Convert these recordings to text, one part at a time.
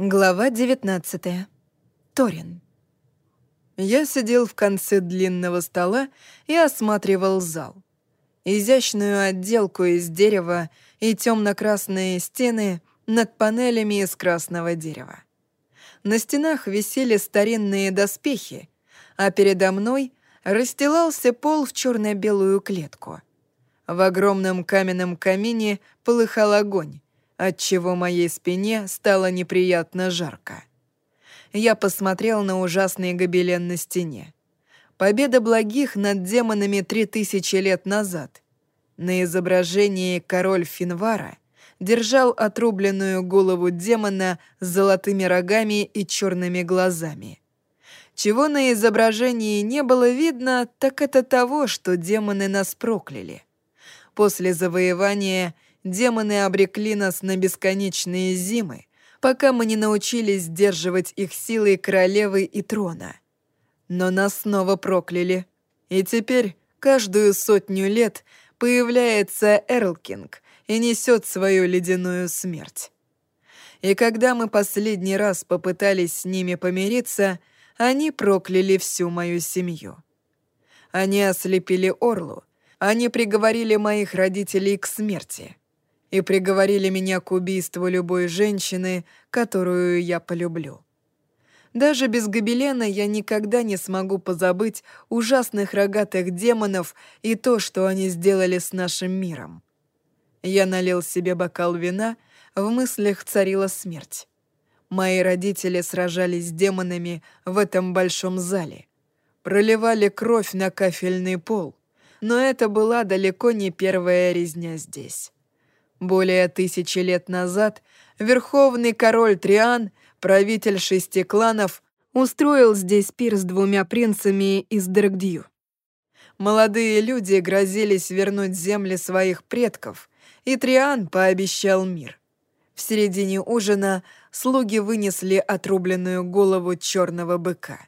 Глава 19. Торин. Я сидел в конце длинного стола и осматривал зал. Изящную отделку из дерева и темно-красные стены над панелями из красного дерева. На стенах висели старинные доспехи, а передо мной расстилался пол в черно-белую клетку. В огромном каменном камине полыхал огонь, отчего моей спине стало неприятно жарко. Я посмотрел на ужасный гобелен на стене. Победа благих над демонами три тысячи лет назад. На изображении король Финвара держал отрубленную голову демона с золотыми рогами и черными глазами. Чего на изображении не было видно, так это того, что демоны нас прокляли. После завоевания демоны обрекли нас на бесконечные зимы, пока мы не научились сдерживать их силой королевы и трона. Но нас снова прокляли. И теперь каждую сотню лет появляется Эрлкинг и несет свою ледяную смерть. И когда мы последний раз попытались с ними помириться, они прокляли всю мою семью. Они ослепили Орлу, они приговорили моих родителей к смерти и приговорили меня к убийству любой женщины, которую я полюблю. Даже без гобелена я никогда не смогу позабыть ужасных рогатых демонов и то, что они сделали с нашим миром. Я налил себе бокал вина, в мыслях царила смерть. Мои родители сражались с демонами в этом большом зале. Проливали кровь на кафельный пол. Но это была далеко не первая резня здесь. Более тысячи лет назад верховный король Триан, правитель шести кланов, устроил здесь пир с двумя принцами из Дергдью. Молодые люди грозились вернуть земли своих предков, и Триан пообещал мир. В середине ужина слуги вынесли отрубленную голову черного быка,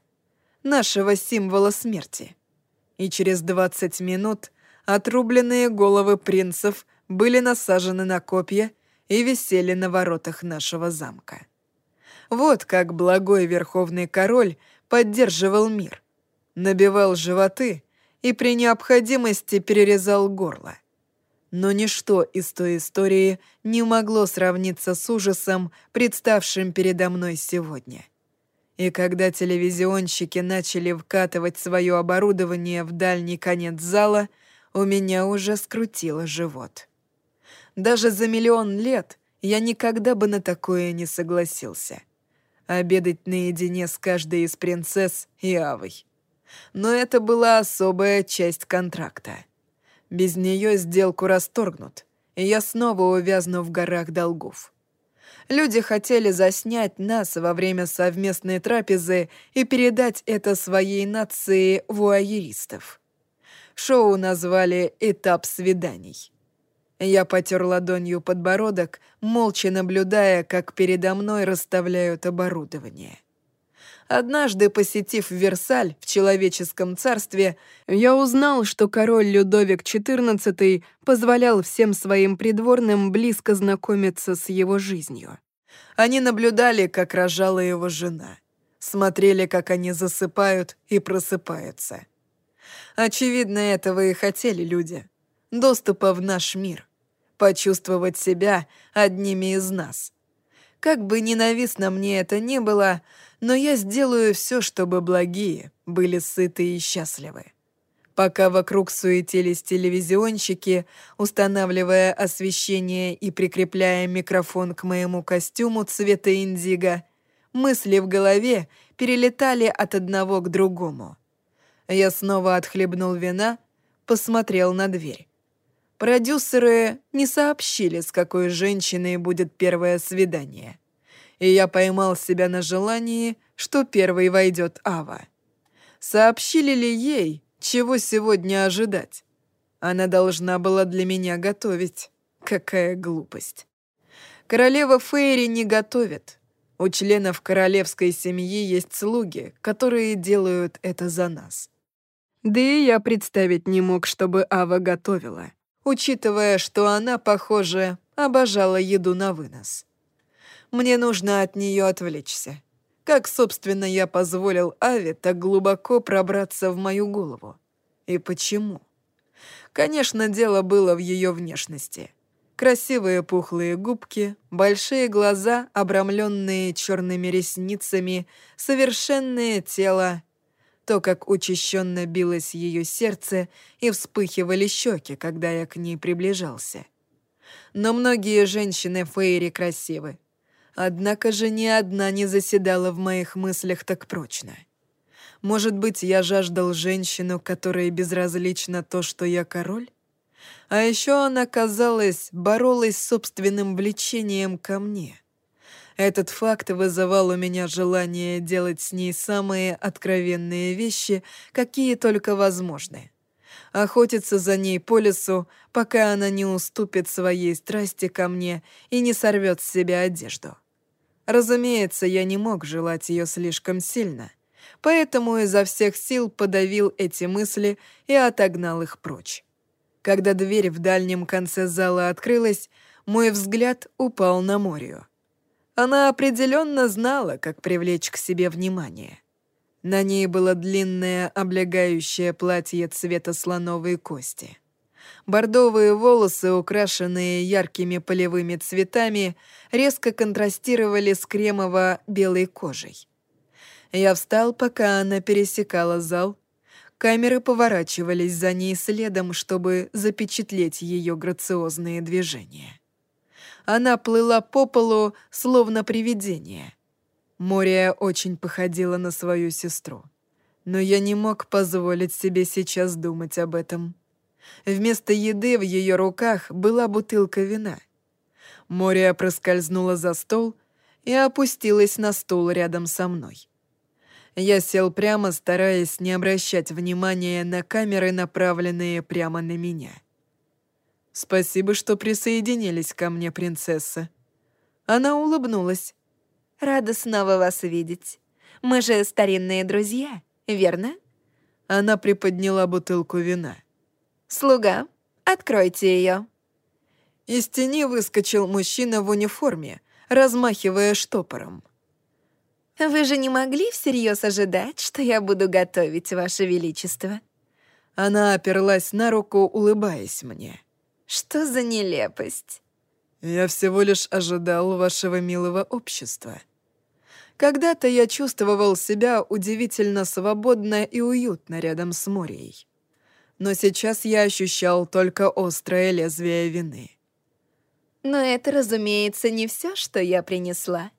нашего символа смерти. И через 20 минут отрубленные головы принцев были насажены на копья и висели на воротах нашего замка. Вот как благой верховный король поддерживал мир, набивал животы и при необходимости перерезал горло. Но ничто из той истории не могло сравниться с ужасом, представшим передо мной сегодня. И когда телевизионщики начали вкатывать свое оборудование в дальний конец зала, у меня уже скрутило живот. Даже за миллион лет я никогда бы на такое не согласился. Обедать наедине с каждой из принцесс и Авой. Но это была особая часть контракта. Без нее сделку расторгнут, и я снова увязну в горах долгов. Люди хотели заснять нас во время совместной трапезы и передать это своей нации вуайеристов. Шоу назвали «Этап свиданий». Я потер ладонью подбородок, молча наблюдая, как передо мной расставляют оборудование. Однажды, посетив Версаль в человеческом царстве, я узнал, что король Людовик XIV позволял всем своим придворным близко знакомиться с его жизнью. Они наблюдали, как рожала его жена, смотрели, как они засыпают и просыпаются. Очевидно, этого и хотели люди. Доступа в наш мир почувствовать себя одними из нас. Как бы ненавистно мне это ни было, но я сделаю все, чтобы благие были сыты и счастливы. Пока вокруг суетились телевизионщики, устанавливая освещение и прикрепляя микрофон к моему костюму цвета индиго, мысли в голове перелетали от одного к другому. Я снова отхлебнул вина, посмотрел на дверь. Продюсеры не сообщили, с какой женщиной будет первое свидание. И я поймал себя на желании, что первой войдет Ава. Сообщили ли ей, чего сегодня ожидать? Она должна была для меня готовить. Какая глупость. Королева Фейри не готовит. У членов королевской семьи есть слуги, которые делают это за нас. Да и я представить не мог, чтобы Ава готовила учитывая, что она, похоже, обожала еду на вынос. Мне нужно от нее отвлечься. Как, собственно, я позволил Аве так глубоко пробраться в мою голову? И почему? Конечно, дело было в ее внешности. Красивые пухлые губки, большие глаза, обрамленные черными ресницами, совершенное тело, то, как учащенно билось ее сердце и вспыхивали щеки, когда я к ней приближался. Но многие женщины Фейри красивы. Однако же ни одна не заседала в моих мыслях так прочно. Может быть, я жаждал женщину, которой безразлично то, что я король? А еще она, казалось, боролась с собственным влечением ко мне. Этот факт вызывал у меня желание делать с ней самые откровенные вещи, какие только возможны. Охотиться за ней по лесу, пока она не уступит своей страсти ко мне и не сорвет с себя одежду. Разумеется, я не мог желать ее слишком сильно — поэтому изо всех сил подавил эти мысли и отогнал их прочь. Когда дверь в дальнем конце зала открылась, мой взгляд упал на Морию. Она определенно знала, как привлечь к себе внимание. На ней было длинное облегающее платье цвета слоновой кости. Бордовые волосы, украшенные яркими полевыми цветами, резко контрастировали с кремово-белой кожей. Я встал, пока она пересекала зал. Камеры поворачивались за ней следом, чтобы запечатлеть ее грациозные движения. Она плыла по полу, словно привидение. Мория очень походила на свою сестру. Но я не мог позволить себе сейчас думать об этом. Вместо еды в ее руках была бутылка вина. Мория проскользнула за стол и опустилась на стул рядом со мной. Я сел прямо, стараясь не обращать внимания на камеры, направленные прямо на меня. «Спасибо, что присоединились ко мне, принцесса». Она улыбнулась. «Рада снова вас видеть. Мы же старинные друзья, верно?» Она приподняла бутылку вина. «Слуга, откройте ее». Из тени выскочил мужчина в униформе, размахивая штопором. Вы же не могли всерьез ожидать, что я буду готовить, Ваше Величество?» Она оперлась на руку, улыбаясь мне. «Что за нелепость?» «Я всего лишь ожидал вашего милого общества. Когда-то я чувствовал себя удивительно свободно и уютно рядом с Морией. Но сейчас я ощущал только острое лезвие вины». «Но это, разумеется, не все, что я принесла»,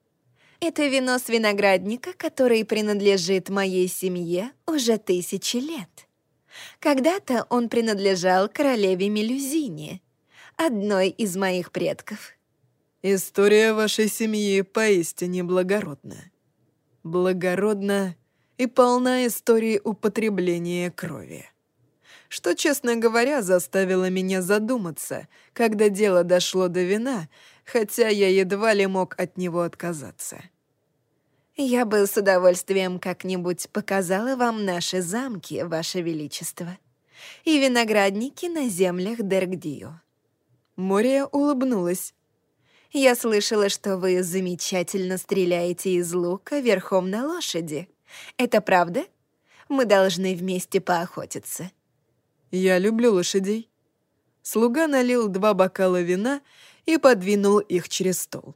это вино с виноградника, который принадлежит моей семье уже тысячи лет. Когда-то он принадлежал королеве Мелюзине, одной из моих предков. История вашей семьи поистине благородна. Благородна и полна истории употребления крови. Что, честно говоря, заставило меня задуматься, когда дело дошло до вина, хотя я едва ли мог от него отказаться. Я бы с удовольствием как-нибудь показала вам наши замки, Ваше Величество, и виноградники на землях Дергдио». Мория улыбнулась. «Я слышала, что вы замечательно стреляете из лука верхом на лошади. Это правда? Мы должны вместе поохотиться». «Я люблю лошадей». Слуга налил два бокала вина и подвинул их через стол.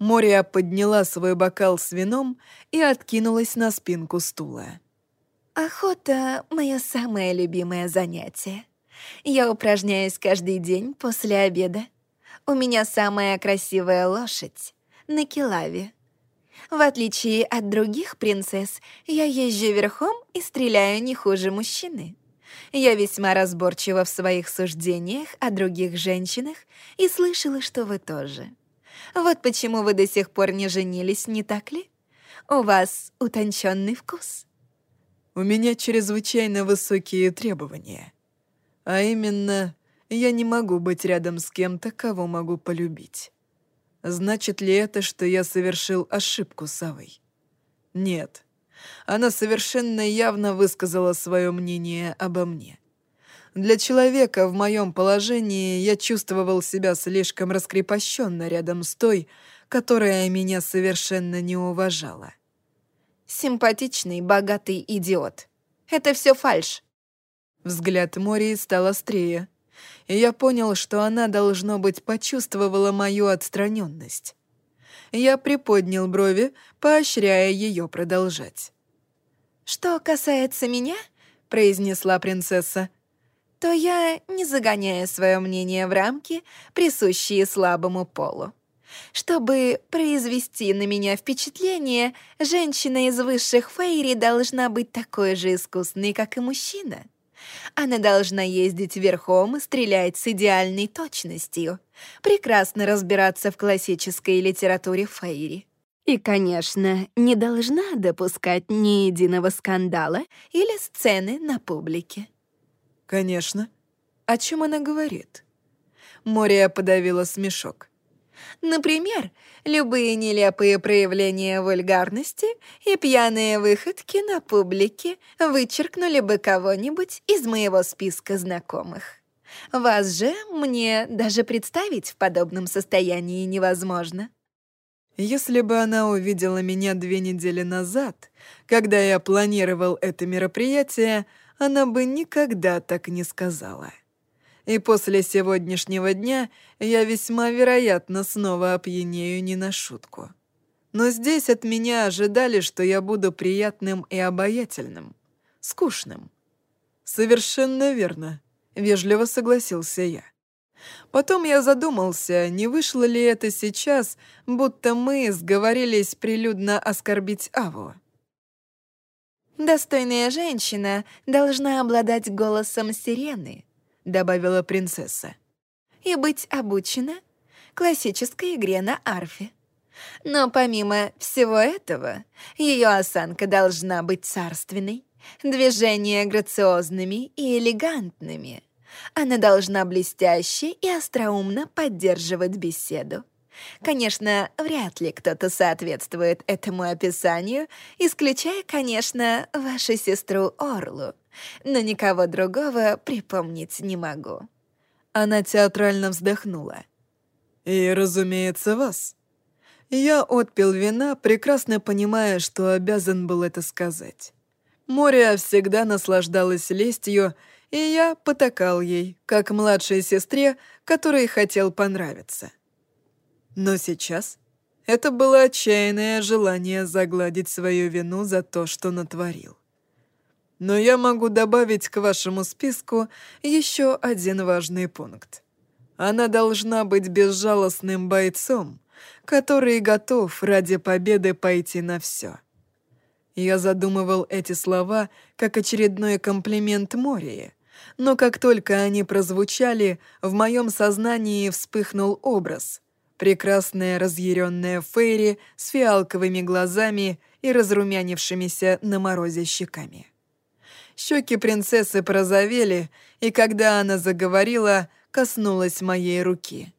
Мория подняла свой бокал с вином и откинулась на спинку стула. «Охота — мое самое любимое занятие. Я упражняюсь каждый день после обеда. У меня самая красивая лошадь — на Килаве. В отличие от других принцесс, я езжу верхом и стреляю не хуже мужчины. Я весьма разборчива в своих суждениях о других женщинах и слышала, что вы тоже. Вот почему вы до сих пор не женились, не так ли? У вас утонченный вкус. У меня чрезвычайно высокие требования. А именно, я не могу быть рядом с кем-то, кого могу полюбить. Значит ли это, что я совершил ошибку с Авой? Нет. Она совершенно явно высказала свое мнение обо мне. Для человека в моем положении я чувствовал себя слишком раскрепощенно рядом с той, которая меня совершенно не уважала. Симпатичный, богатый идиот. Это все фальшь. Взгляд Мории стал острее, и я понял, что она, должно быть, почувствовала мою отстраненность. Я приподнял брови, поощряя ее продолжать. «Что касается меня», — произнесла принцесса, «то я не загоняю свое мнение в рамки, присущие слабому полу. Чтобы произвести на меня впечатление, женщина из высших фейри должна быть такой же искусной, как и мужчина. Она должна ездить верхом и стрелять с идеальной точностью, прекрасно разбираться в классической литературе фейри. И, конечно, не должна допускать ни единого скандала или сцены на публике. Конечно. О чем она говорит? Мория подавила смешок. Например, любые нелепые проявления вульгарности и пьяные выходки на публике вычеркнули бы кого-нибудь из моего списка знакомых. Вас же мне даже представить в подобном состоянии невозможно. Если бы она увидела меня две недели назад, когда я планировал это мероприятие, она бы никогда так не сказала и после сегодняшнего дня я весьма вероятно снова опьянею не на шутку. Но здесь от меня ожидали, что я буду приятным и обаятельным, скучным. Совершенно верно, вежливо согласился я. Потом я задумался, не вышло ли это сейчас, будто мы сговорились прилюдно оскорбить Аву. Достойная женщина должна обладать голосом сирены, — добавила принцесса. «И быть обучена классической игре на арфе. Но помимо всего этого, ее осанка должна быть царственной, движения грациозными и элегантными. Она должна блестяще и остроумно поддерживать беседу. Конечно, вряд ли кто-то соответствует этому описанию, исключая, конечно, вашу сестру Орлу но никого другого припомнить не могу». Она театрально вздохнула. «И, разумеется, вас». Я отпил вина, прекрасно понимая, что обязан был это сказать. Моря всегда наслаждалась лестью, и я потакал ей, как младшей сестре, которой хотел понравиться. Но сейчас это было отчаянное желание загладить свою вину за то, что натворил. Но я могу добавить к вашему списку еще один важный пункт. Она должна быть безжалостным бойцом, который готов ради победы пойти на все. Я задумывал эти слова как очередной комплимент Мории, но как только они прозвучали, в моем сознании вспыхнул образ. Прекрасная разъяренная Фейри с фиалковыми глазами и разрумянившимися на морозе щеками. Щеки принцессы прозовели, и когда она заговорила, коснулась моей руки.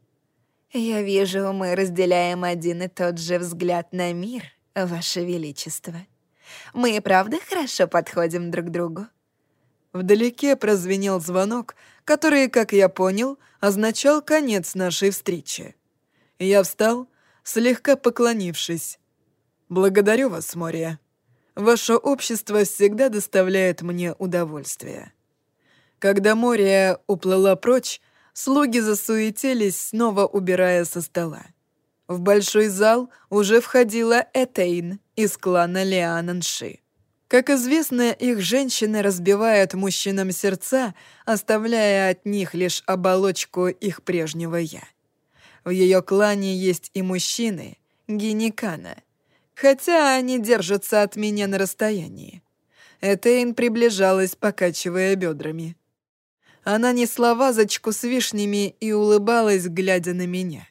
«Я вижу, мы разделяем один и тот же взгляд на мир, Ваше Величество. Мы и правда хорошо подходим друг другу?» Вдалеке прозвенел звонок, который, как я понял, означал конец нашей встречи. Я встал, слегка поклонившись. «Благодарю вас, Мория». Ваше общество всегда доставляет мне удовольствие». Когда Мория уплыла прочь, слуги засуетились, снова убирая со стола. В большой зал уже входила Этейн из клана Лиананши. Как известно, их женщины разбивают мужчинам сердца, оставляя от них лишь оболочку их прежнего «я». В ее клане есть и мужчины, Геникана — хотя они держатся от меня на расстоянии. Этейн приближалась, покачивая бедрами. Она несла вазочку с вишнями и улыбалась, глядя на меня.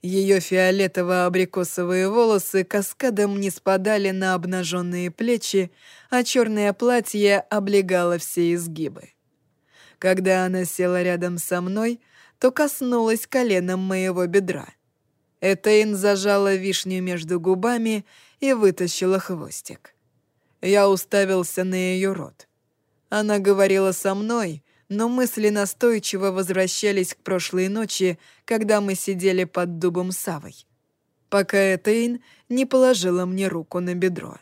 Ее фиолетово-абрикосовые волосы каскадом не спадали на обнаженные плечи, а черное платье облегало все изгибы. Когда она села рядом со мной, то коснулась коленом моего бедра — Этейн зажала вишню между губами и вытащила хвостик. Я уставился на ее рот. Она говорила со мной, но мысли настойчиво возвращались к прошлой ночи, когда мы сидели под дубом Савой. пока Этейн не положила мне руку на бедро.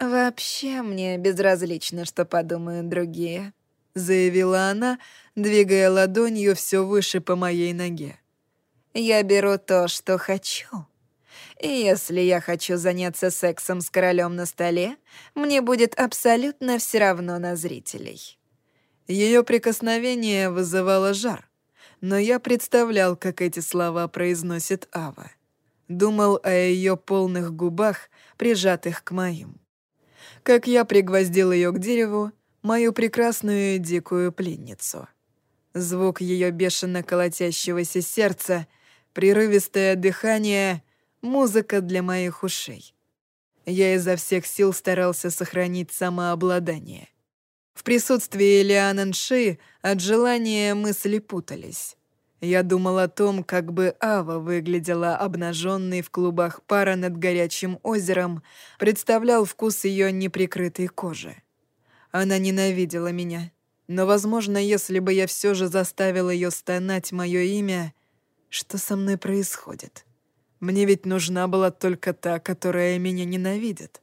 «Вообще мне безразлично, что подумают другие», — заявила она, двигая ладонью все выше по моей ноге. «Я беру то, что хочу. И если я хочу заняться сексом с королем на столе, мне будет абсолютно все равно на зрителей». Ее прикосновение вызывало жар, но я представлял, как эти слова произносит Ава. Думал о ее полных губах, прижатых к моим. Как я пригвоздил ее к дереву, мою прекрасную дикую пленницу. Звук ее бешено колотящегося сердца, прерывистое дыхание, музыка для моих ушей. Я изо всех сил старался сохранить самообладание. В присутствии Лианан Ши от желания мысли путались. Я думал о том, как бы Ава выглядела обнаженной в клубах пара над горячим озером, представлял вкус ее неприкрытой кожи. Она ненавидела меня, но, возможно, если бы я все же заставил ее стонать мое имя, что со мной происходит? Мне ведь нужна была только та, которая меня ненавидит.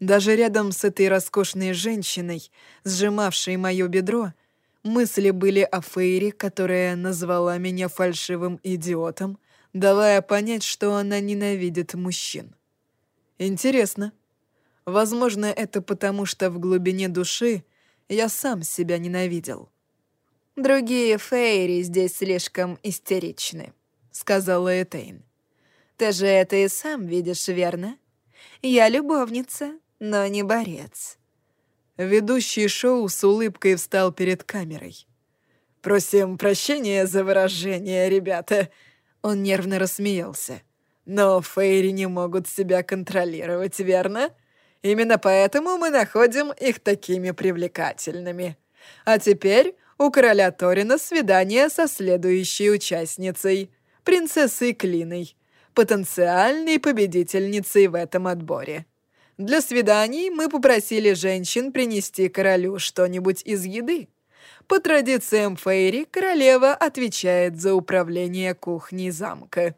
Даже рядом с этой роскошной женщиной, сжимавшей мое бедро, Мысли были о Фейре, которая назвала меня фальшивым идиотом, давая понять, что она ненавидит мужчин. Интересно. Возможно, это потому, что в глубине души я сам себя ненавидел. «Другие Фейри здесь слишком истеричны», — сказала Этейн. «Ты же это и сам видишь, верно? Я любовница, но не борец. Ведущий шоу с улыбкой встал перед камерой. «Просим прощения за выражение, ребята!» Он нервно рассмеялся. «Но фейри не могут себя контролировать, верно? Именно поэтому мы находим их такими привлекательными. А теперь у короля Торина свидание со следующей участницей, принцессой Клиной, потенциальной победительницей в этом отборе». Для свиданий мы попросили женщин принести королю что-нибудь из еды. По традициям Фейри, королева отвечает за управление кухней замка.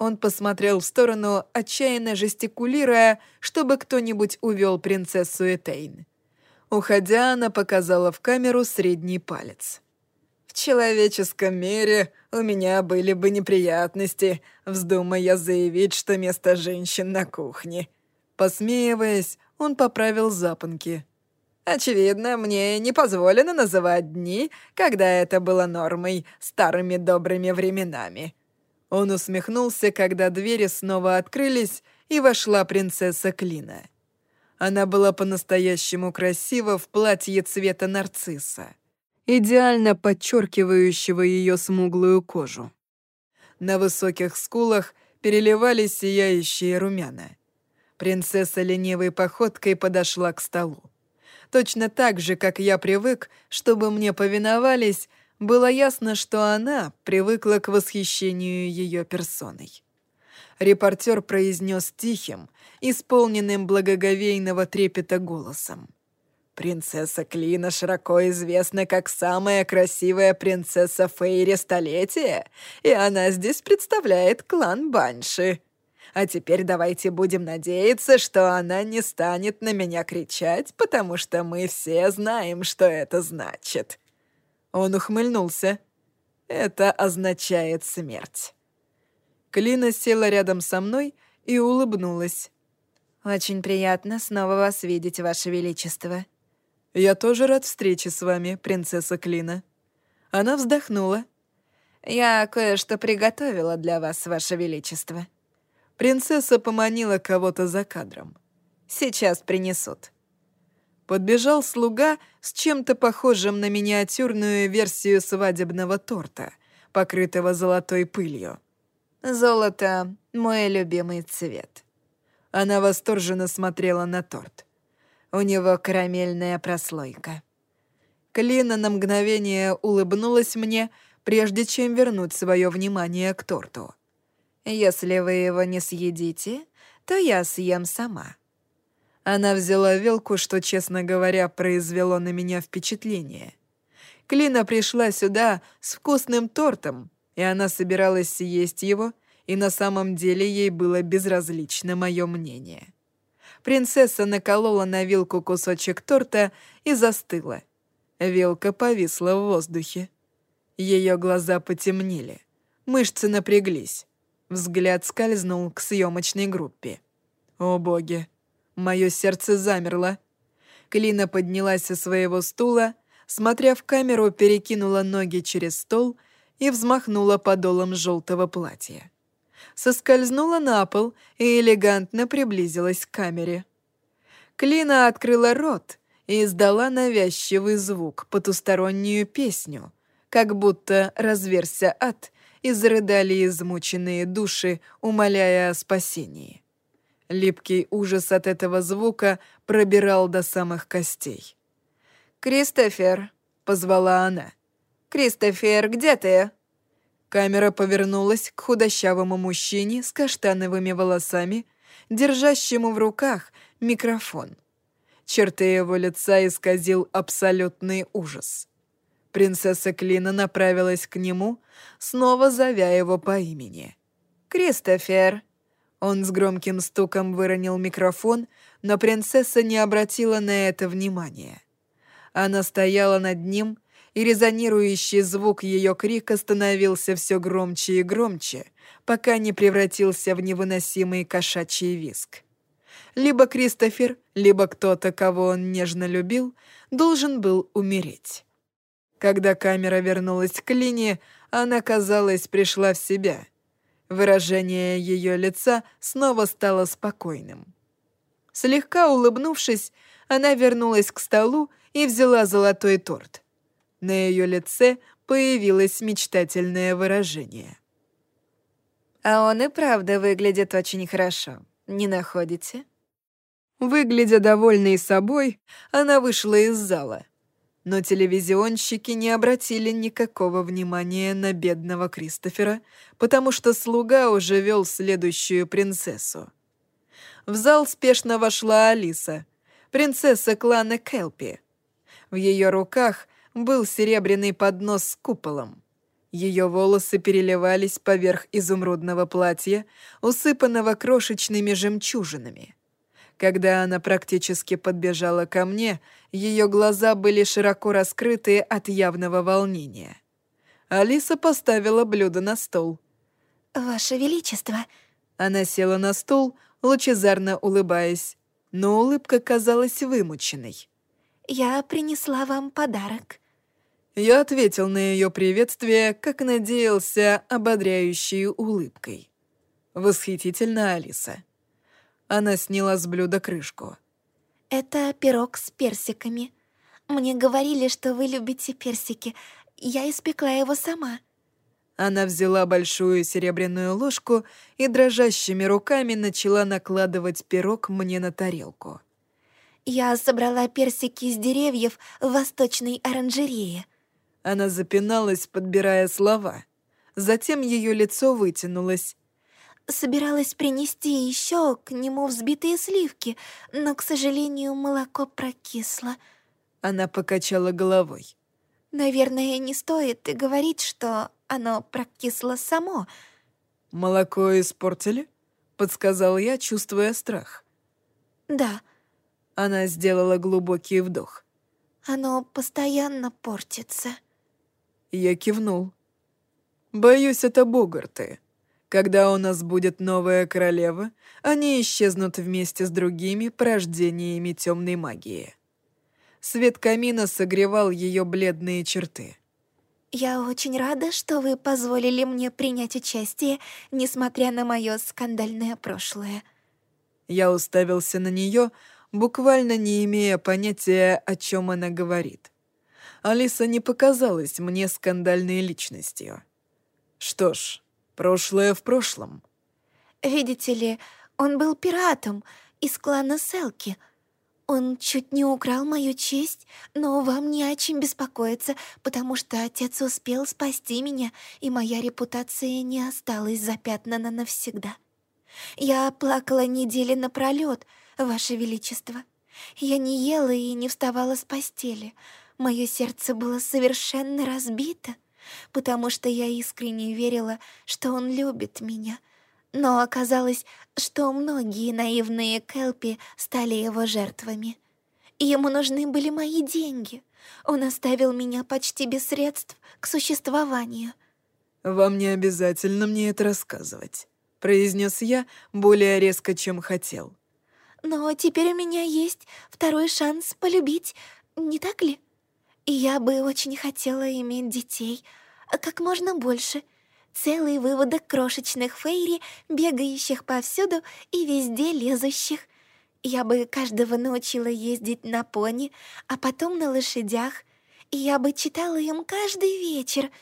Он посмотрел в сторону, отчаянно жестикулируя, чтобы кто-нибудь увел принцессу Этейн. Уходя, она показала в камеру средний палец. «В человеческом мире у меня были бы неприятности, вздумая заявить, что место женщин на кухне», Посмеиваясь, он поправил запонки. «Очевидно, мне не позволено называть дни, когда это было нормой, старыми добрыми временами». Он усмехнулся, когда двери снова открылись, и вошла принцесса Клина. Она была по-настоящему красива в платье цвета нарцисса, идеально подчеркивающего ее смуглую кожу. На высоких скулах переливались сияющие румяна. Принцесса ленивой походкой подошла к столу. Точно так же, как я привык, чтобы мне повиновались, было ясно, что она привыкла к восхищению ее персоной. Репортер произнес тихим, исполненным благоговейного трепета голосом. «Принцесса Клина широко известна как самая красивая принцесса Фейри столетия, и она здесь представляет клан Банши». А теперь давайте будем надеяться, что она не станет на меня кричать, потому что мы все знаем, что это значит». Он ухмыльнулся. «Это означает смерть». Клина села рядом со мной и улыбнулась. «Очень приятно снова вас видеть, Ваше Величество». «Я тоже рад встрече с вами, принцесса Клина». Она вздохнула. «Я кое-что приготовила для вас, Ваше Величество». Принцесса поманила кого-то за кадром. «Сейчас принесут». Подбежал слуга с чем-то похожим на миниатюрную версию свадебного торта, покрытого золотой пылью. «Золото — мой любимый цвет». Она восторженно смотрела на торт. У него карамельная прослойка. Клина на мгновение улыбнулась мне, прежде чем вернуть свое внимание к торту. Если вы его не съедите, то я съем сама». Она взяла вилку, что, честно говоря, произвело на меня впечатление. Клина пришла сюда с вкусным тортом, и она собиралась съесть его и на самом деле ей было безразлично мое мнение. Принцесса наколола на вилку кусочек торта и застыла. Вилка повисла в воздухе. Ее глаза потемнели, мышцы напряглись. Взгляд скользнул к съемочной группе. О боги, мое сердце замерло. Клина поднялась со своего стула, смотря в камеру, перекинула ноги через стол и взмахнула подолом желтого платья соскользнула на пол и элегантно приблизилась к камере. Клина открыла рот и издала навязчивый звук, потустороннюю песню, как будто разверся ад и зарыдали измученные души, умоляя о спасении. Липкий ужас от этого звука пробирал до самых костей. «Кристофер!» — позвала она. «Кристофер, где ты?» Камера повернулась к худощавому мужчине с каштановыми волосами, держащему в руках микрофон. Черты его лица исказил абсолютный ужас. Принцесса Клина направилась к нему, снова зовя его по имени. «Кристофер!» Он с громким стуком выронил микрофон, но принцесса не обратила на это внимания. Она стояла над ним, и резонирующий звук ее крика становился все громче и громче, пока не превратился в невыносимый кошачий виск. Либо Кристофер, либо кто-то, кого он нежно любил, должен был умереть. Когда камера вернулась к Лине, она, казалось, пришла в себя. Выражение ее лица снова стало спокойным. Слегка улыбнувшись, она вернулась к столу и взяла золотой торт. На ее лице появилось мечтательное выражение. «А он и правда выглядит очень хорошо, не находите?» Выглядя довольной собой, она вышла из зала. Но телевизионщики не обратили никакого внимания на бедного Кристофера, потому что слуга уже вел следующую принцессу. В зал спешно вошла Алиса, принцесса клана Келпи. В ее руках был серебряный поднос с куполом. Ее волосы переливались поверх изумрудного платья, усыпанного крошечными жемчужинами. Когда она практически подбежала ко мне, ее глаза были широко раскрыты от явного волнения. Алиса поставила блюдо на стол. «Ваше Величество!» Она села на стул, лучезарно улыбаясь, но улыбка казалась вымученной. «Я принесла вам подарок». Я ответил на ее приветствие, как надеялся, ободряющей улыбкой. Восхитительно, Алиса. Она сняла с блюда крышку. «Это пирог с персиками. Мне говорили, что вы любите персики. Я испекла его сама». Она взяла большую серебряную ложку и дрожащими руками начала накладывать пирог мне на тарелку. «Я собрала персики с деревьев в восточной оранжерее. Она запиналась, подбирая слова. Затем ее лицо вытянулось. Собиралась принести еще к нему взбитые сливки, но, к сожалению, молоко прокисло. Она покачала головой. Наверное, не стоит и говорить, что оно прокисло само. «Молоко испортили?» — подсказал я, чувствуя страх. «Да». Она сделала глубокий вдох. «Оно постоянно портится». Я кивнул. «Боюсь, это Богарты. Когда у нас будет новая королева, они исчезнут вместе с другими порождениями темной магии». Свет камина согревал ее бледные черты. «Я очень рада, что вы позволили мне принять участие, несмотря на мое скандальное прошлое». Я уставился на нее, буквально не имея понятия, о чем она говорит. Алиса не показалась мне скандальной личностью. Что ж, прошлое в прошлом. Видите ли, он был пиратом из клана Селки. Он чуть не украл мою честь, но вам не о чем беспокоиться, потому что отец успел спасти меня, и моя репутация не осталась запятнана навсегда. Я плакала недели напролёт, Ваше Величество. Я не ела и не вставала с постели, Мое сердце было совершенно разбито, потому что я искренне верила, что он любит меня, Но оказалось, что многие наивные Келпи стали его жертвами. Ему нужны были мои деньги. Он оставил меня почти без средств к существованию. «Вам не обязательно мне это рассказывать», — произнес я более резко, чем хотел. «Но теперь у меня есть второй шанс полюбить, не так ли? И я бы очень хотела иметь детей, как можно больше. Целый выводок крошечных фейри, бегающих повсюду и везде лезущих. Я бы каждого научила ездить на пони, а потом на лошадях, и я бы читала им каждый вечер —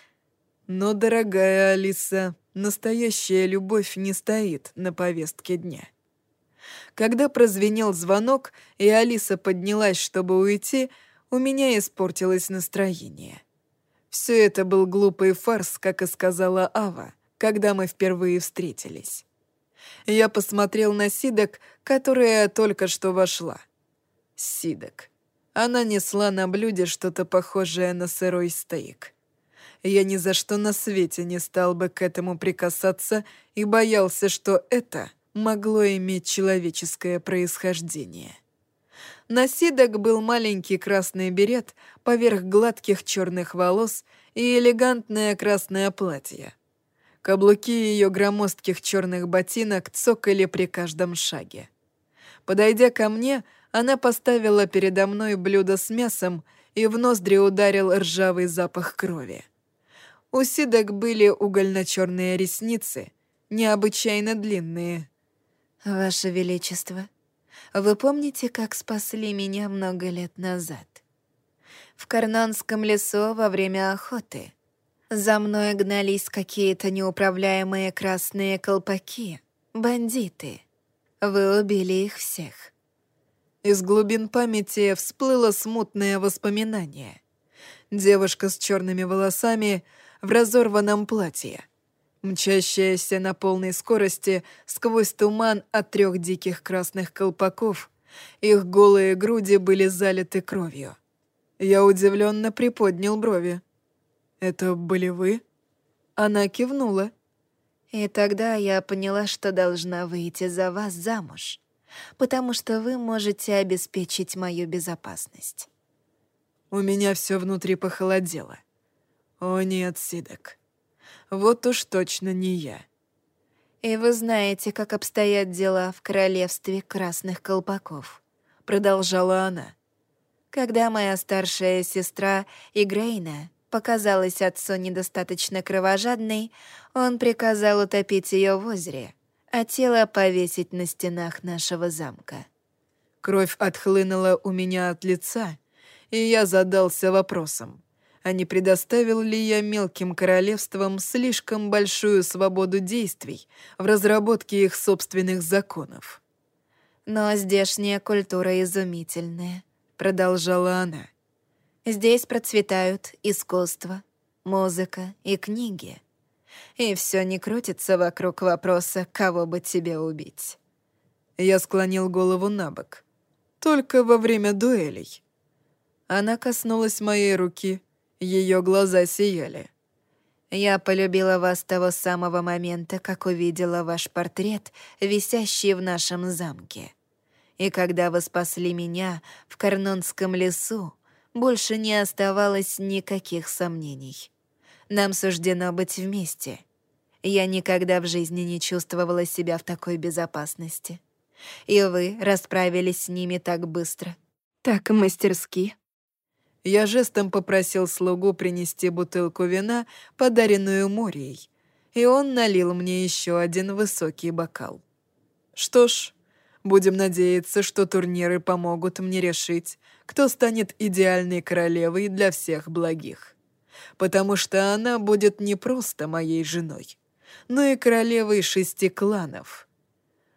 но, дорогая Алиса, настоящая любовь не стоит на повестке дня. Когда прозвенел звонок, и Алиса поднялась, чтобы уйти, у меня испортилось настроение. Все это был глупый фарс, как и сказала Ава, когда мы впервые встретились. Я посмотрел на Сидок, которая только что вошла. Сидок. Она несла на блюде что-то похожее на сырой стейк я ни за что на свете не стал бы к этому прикасаться и боялся, что это могло иметь человеческое происхождение. На Сидок был маленький красный берет поверх гладких черных волос и элегантное красное платье. Каблуки ее громоздких черных ботинок цокали при каждом шаге. Подойдя ко мне, она поставила передо мной блюдо с мясом, и в ноздри ударил ржавый запах крови. У Сидок были угольно-черные ресницы, необычайно длинные. «Ваше Величество, вы помните, как спасли меня много лет назад? В Карнанском лесу во время охоты за мной гнались какие-то неуправляемые красные колпаки, бандиты. Вы убили их всех». Из глубин памяти всплыло смутное воспоминание. Девушка с черными волосами — в разорванном платье, мчащаяся на полной скорости сквозь туман от трех диких красных колпаков. Их голые груди были залиты кровью. Я удивленно приподнял брови. «Это были вы?» Она кивнула. «И тогда я поняла, что должна выйти за вас замуж, потому что вы можете обеспечить мою безопасность». У меня все внутри похолодело. «О нет, Сидок. Вот уж точно не я». «И вы знаете, как обстоят дела в королевстве красных колпаков», — продолжала она. «Когда моя старшая сестра Игрейна показалась отцу недостаточно кровожадной, он приказал утопить ее в озере, а тело повесить на стенах нашего замка». Кровь отхлынула у меня от лица, и я задался вопросом а не предоставил ли я мелким королевствам слишком большую свободу действий в разработке их собственных законов. «Но здешняя культура изумительная», — продолжала она. «Здесь процветают искусство, музыка и книги. И все не крутится вокруг вопроса, кого бы тебе убить». Я склонил голову на бок. «Только во время дуэлей». Она коснулась моей руки, ее глаза сияли. «Я полюбила вас с того самого момента, как увидела ваш портрет, висящий в нашем замке. И когда вы спасли меня в Карнонском лесу, больше не оставалось никаких сомнений. Нам суждено быть вместе. Я никогда в жизни не чувствовала себя в такой безопасности. И вы расправились с ними так быстро, так мастерски. Я жестом попросил слугу принести бутылку вина, подаренную Морией, и он налил мне еще один высокий бокал. Что ж, будем надеяться, что турниры помогут мне решить, кто станет идеальной королевой для всех благих. Потому что она будет не просто моей женой, но и королевой шести кланов.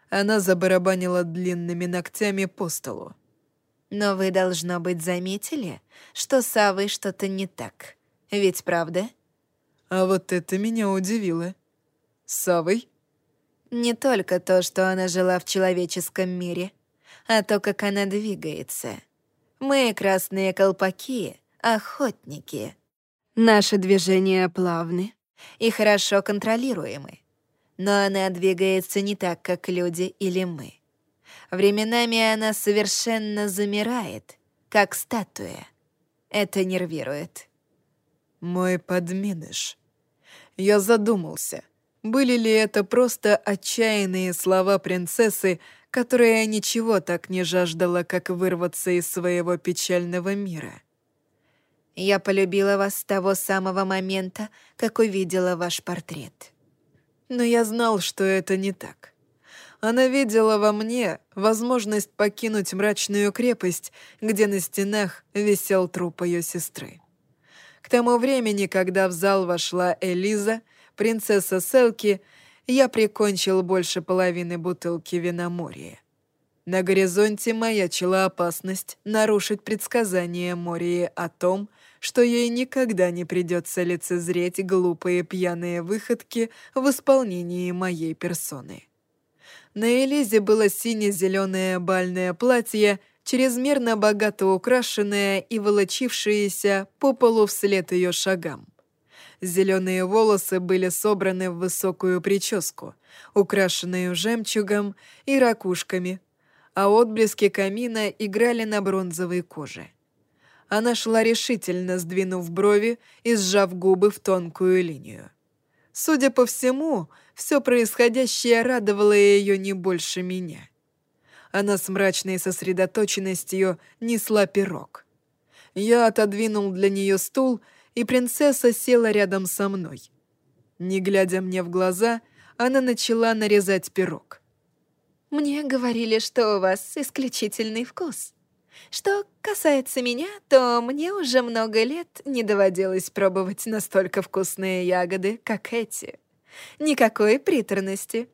Она забарабанила длинными ногтями по столу. Но вы, должно быть, заметили, что с Авой что-то не так. Ведь правда? А вот это меня удивило. С Авой? Не только то, что она жила в человеческом мире, а то, как она двигается. Мы, красные колпаки, охотники. Наши движения плавны и хорошо контролируемы. Но она двигается не так, как люди или мы. Временами она совершенно замирает, как статуя. Это нервирует. Мой подменыш. Я задумался, были ли это просто отчаянные слова принцессы, которая ничего так не жаждала, как вырваться из своего печального мира. «Я полюбила вас с того самого момента, как увидела ваш портрет». Но я знал, что это не так. Она видела во мне возможность покинуть мрачную крепость, где на стенах висел труп ее сестры. К тому времени, когда в зал вошла Элиза, принцесса Селки, я прикончил больше половины бутылки виноморья. На горизонте маячила опасность нарушить предсказание Мории о том, что ей никогда не придется лицезреть глупые пьяные выходки в исполнении моей персоны. На Элизе было сине-зеленое бальное платье, чрезмерно богато украшенное и волочившееся по полу вслед ее шагам. Зеленые волосы были собраны в высокую прическу, украшенную жемчугом и ракушками, а отблески камина играли на бронзовой коже. Она шла решительно, сдвинув брови и сжав губы в тонкую линию. Судя по всему, все происходящее радовало ее не больше меня. Она с мрачной сосредоточенностью несла пирог. Я отодвинул для нее стул и принцесса села рядом со мной. Не глядя мне в глаза, она начала нарезать пирог. «Мне говорили, что у вас исключительный вкус. Что касается меня, то мне уже много лет не доводилось пробовать настолько вкусные ягоды, как эти. Никакой приторности».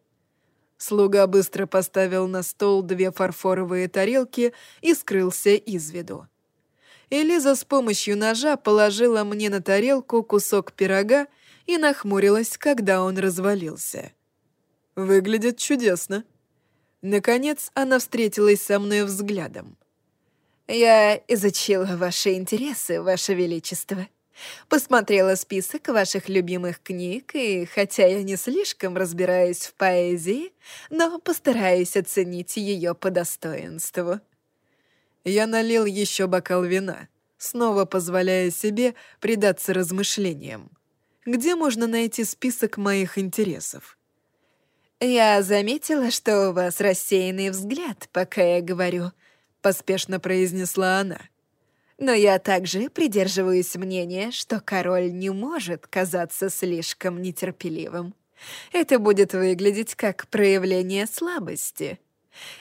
Слуга быстро поставил на стол две фарфоровые тарелки и скрылся из виду. Элиза с помощью ножа положила мне на тарелку кусок пирога и нахмурилась, когда он развалился. «Выглядит чудесно». Наконец она встретилась со мной взглядом. «Я изучила ваши интересы, ваше величество. Посмотрела список ваших любимых книг, и хотя я не слишком разбираюсь в поэзии, но постараюсь оценить ее по достоинству». Я налил еще бокал вина, снова позволяя себе предаться размышлениям. Где можно найти список моих интересов? «Я заметила, что у вас рассеянный взгляд, пока я говорю», — поспешно произнесла она. «Но я также придерживаюсь мнения, что король не может казаться слишком нетерпеливым. Это будет выглядеть как проявление слабости».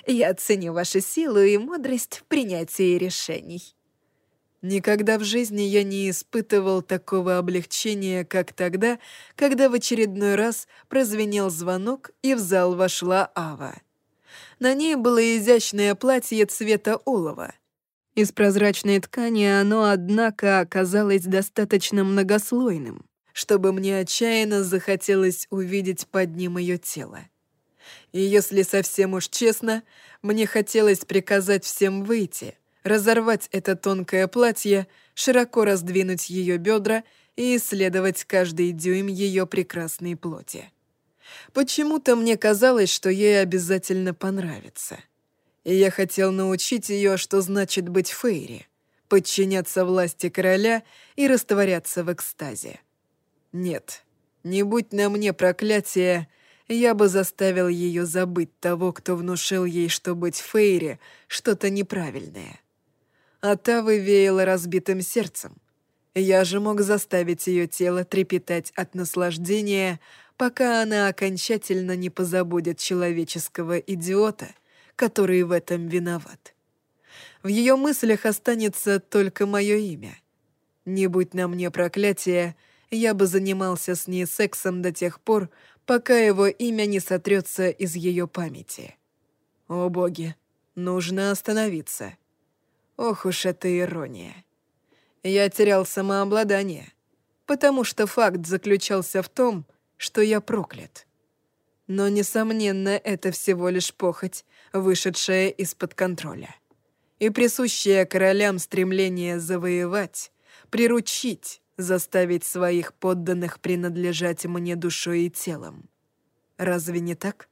Я ценю вашу силу и мудрость в принятии решений». Никогда в жизни я не испытывал такого облегчения, как тогда, когда в очередной раз прозвенел звонок, и в зал вошла Ава. На ней было изящное платье цвета олова. Из прозрачной ткани оно, однако, оказалось достаточно многослойным, чтобы мне отчаянно захотелось увидеть под ним ее тело. И если совсем уж честно, мне хотелось приказать всем выйти, разорвать это тонкое платье, широко раздвинуть ее бедра и исследовать каждый дюйм ее прекрасной плоти. Почему-то мне казалось, что ей обязательно понравится. И я хотел научить ее, что значит быть Фейри, подчиняться власти короля и растворяться в экстазе. Нет, не будь на мне проклятие, я бы заставил ее забыть того, кто внушил ей, что быть Фейри — что-то неправильное. А та вывеяла разбитым сердцем. Я же мог заставить ее тело трепетать от наслаждения, пока она окончательно не позабудет человеческого идиота, который в этом виноват. В ее мыслях останется только мое имя. Не будь на мне проклятия, я бы занимался с ней сексом до тех пор, пока его имя не сотрется из ее памяти. О боги, нужно остановиться. Ох уж эта ирония. Я терял самообладание, потому что факт заключался в том, что я проклят. Но, несомненно, это всего лишь похоть, вышедшая из-под контроля. И присущее королям стремление завоевать, приручить, заставить своих подданных принадлежать мне душой и телом. Разве не так?